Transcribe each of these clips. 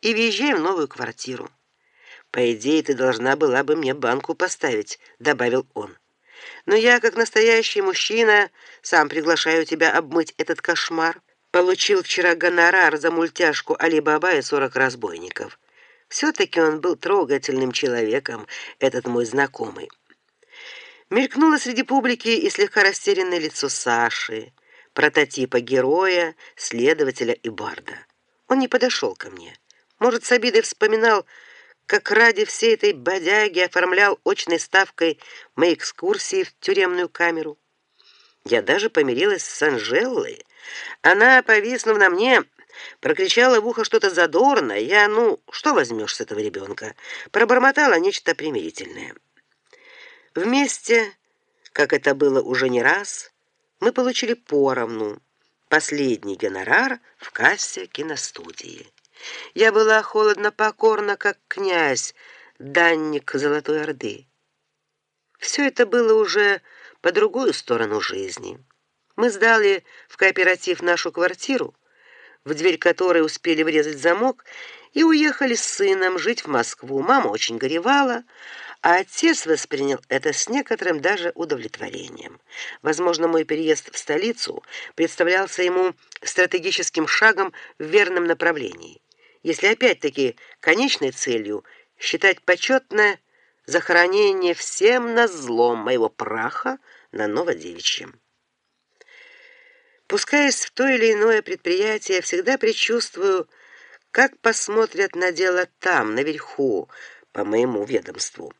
и въезжай в новую квартиру. По идее, ты должна была бы мне банку поставить, добавил он. Но я, как настоящий мужчина, сам приглашаю тебя обмыть этот кошмар. Получил вчера гонорар за мультяшку Али-Баба и сорок разбойников. все таки он был трогательным человеком, этот мой знакомый. Мелькнуло среди публики и слегка растерянное лицо Саши, прототипа героя, следователя и барда. Он не подошел ко мне. Может, с обидой вспоминал, как ради всей этой бодяги оформлял очной ставкой мои экскурсии в тюремную камеру. Я даже помирилась с Анжелой. Она, повиснув на мне, прокричала в ухо что-то задорное. Я, ну, что возьмешь с этого ребенка? Пробормотала нечто примирительное. Вместе, как это было уже не раз, мы получили поровну последний гонорар в кассе киностудии. Я была холодно покорна, как князь, данник Золотой Орды. Все это было уже по другую сторону жизни. Мы сдали в кооператив нашу квартиру, в дверь которой успели врезать замок, и уехали с сыном жить в Москву. Мама очень горевала, а отец воспринял это с некоторым даже удовлетворением. Возможно, мой переезд в столицу представлялся ему стратегическим шагом в верном направлении. Если опять-таки конечной целью считать почетное захоронение всем на злом моего праха на Новодевичьем. Пускаясь в то или иное предприятие, я всегда предчувствую, как посмотрят на дело там, наверху, по моему ведомству.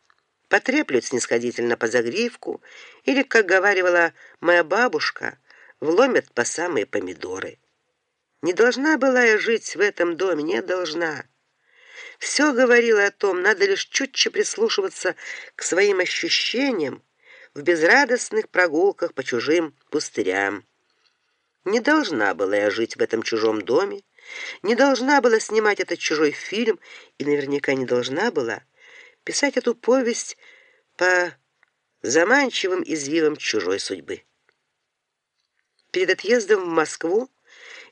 Потреплют снисходительно по загривку или, как говаривала моя бабушка, вломят по самые помидоры. Не должна была я жить в этом доме, не должна. Все говорило о том, надо лишь чутьче прислушиваться к своим ощущениям в безрадостных прогулках по чужим пустырям. Не должна была я жить в этом чужом доме, не должна была снимать этот чужой фильм и наверняка не должна была писать эту повесть по заманчивым извивам чужой судьбы. Перед отъездом в Москву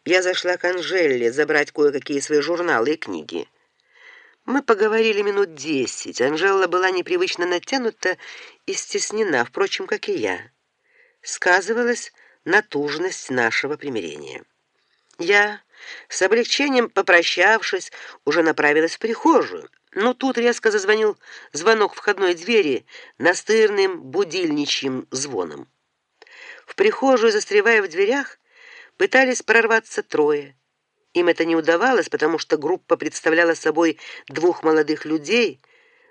я зашла к Анжелле забрать кое-какие свои журналы и книги. Мы поговорили минут десять. Анжела была непривычно натянута и стеснена, впрочем, как и я. Сказывалась натужность нашего примирения. Я с облегчением попрощавшись, уже направилась в прихожую. Но тут резко зазвонил звонок входной двери настырным будильничьим звоном. В прихожую, застревая в дверях, пытались прорваться трое. Им это не удавалось, потому что группа представляла собой двух молодых людей,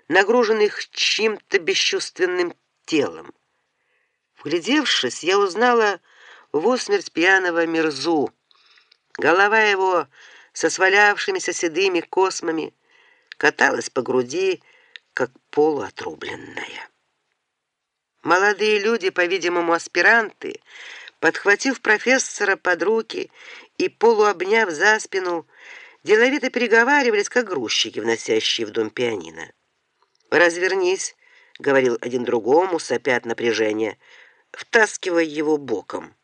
нагруженных чьим-то бесчувственным телом. Вглядевшись, я узнала в усмерть пьяного Мирзу. Голова его со свалявшимися седыми космами каталась по груди, как полуотрубленная. Молодые люди, по-видимому, аспиранты, подхватив профессора под руки и полуобняв за спину, деловито переговаривались, как грузчики, вносящие в дом пианино. "Развернись", говорил один другому, сопя от напряжения, втаскивая его боком.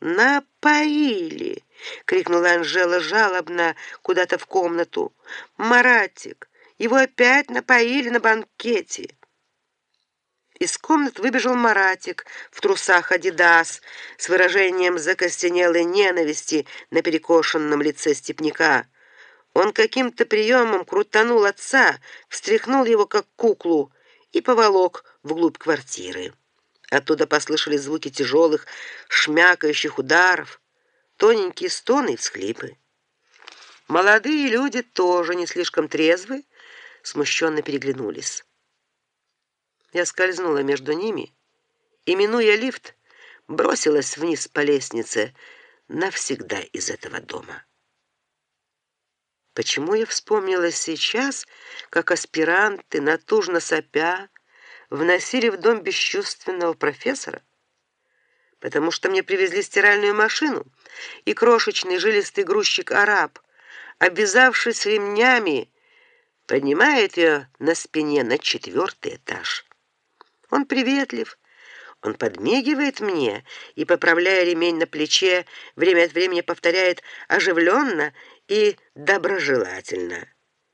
Напоили, крикнула Анжела жалобно куда-то в комнату. Маратик, его опять напоили на банкете. Из комнат выбежал Маратик в трусах Adidas с выражением закостенелой ненависти на перекошенном лице степняка. Он каким-то приемом крутанул отца, встряхнул его как куклу и поволок вглубь квартиры. Оттуда послышались звуки тяжелых, шмякающих ударов, тоненькие стоны и всхлипы. Молодые люди тоже не слишком трезвы, смущенно переглянулись. Я скользнула между ними и минуя лифт, бросилась вниз по лестнице навсегда из этого дома. Почему я вспомнила сейчас, как аспиранты натужно сопя вносили в дом бесчувственного профессора? Потому что мне привезли стиральную машину, и крошечный жилистый грузчик-араб, обвязавшись ремнями, поднимает ее на спине на четвертый этаж. Он приветлив, он подмигивает мне и, поправляя ремень на плече, время от времени повторяет оживленно и доброжелательно.